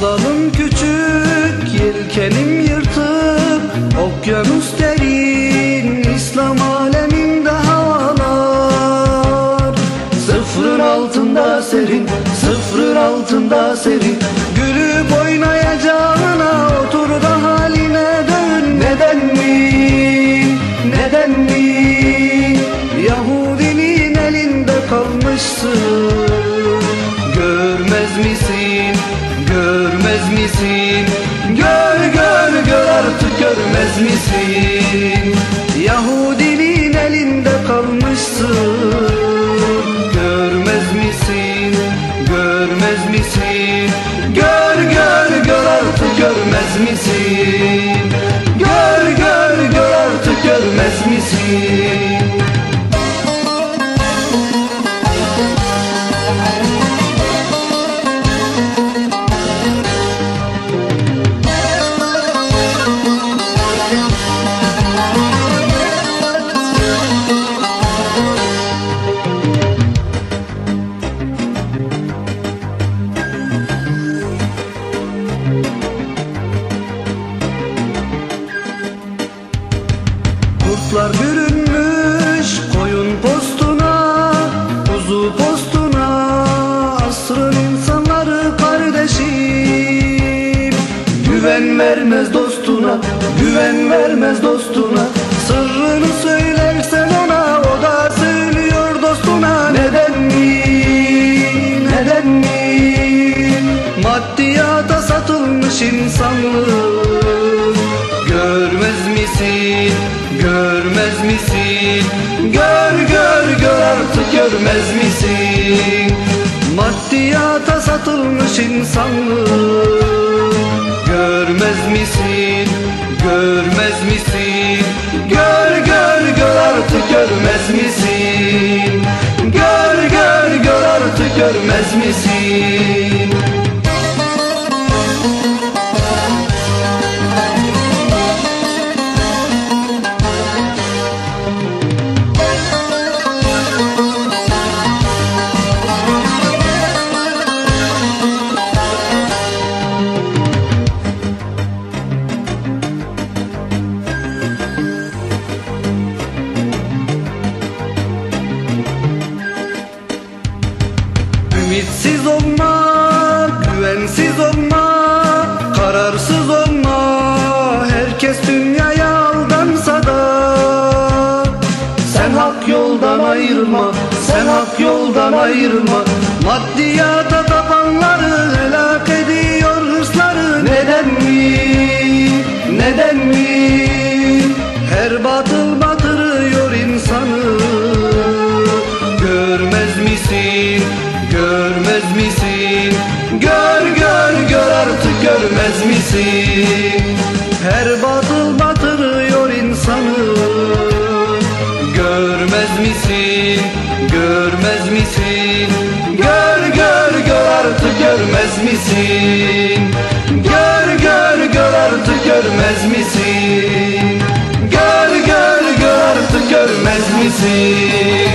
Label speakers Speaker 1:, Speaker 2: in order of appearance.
Speaker 1: Sandalım küçük, yelkenim yırtık. Okyanus derin, İslam aleminde havalar. Sıfırın altında serin, sıfırın altında serin. Yahudinin elinde kalmışsın. Görmez misin, görmez misin Güven vermez dostuna Güven vermez dostuna. Sırrını söylersen ona O da söylüyor dostuna. Neden mi? Neden mi? Maddiyata satılmış insanlık Görmez misin, görmez misin? Gör gör gör artık görmez misin? Maddiyata satılmış insanlık Görmez misin, görmez misin? Gör gör gör artık görmez misin? Gör gör gör artık görmez misin Ümitsiz olma, güvensiz olma, kararsız olma. Herkes dünyaya aldansa da Sen hak yoldan ayrılma, sen hak yoldan ayrılma Maddiyata tapanları helak ediyor hırsları. Neden mi, neden mi? Her batıl Gör gör gör artık görmez misin? Her batıl batırıyor insanı. Görmez misin, görmez misin? Gör gör gör artık görmez misin? Gör gör gör artık görmez misin? Gör gör gör artık görmez misin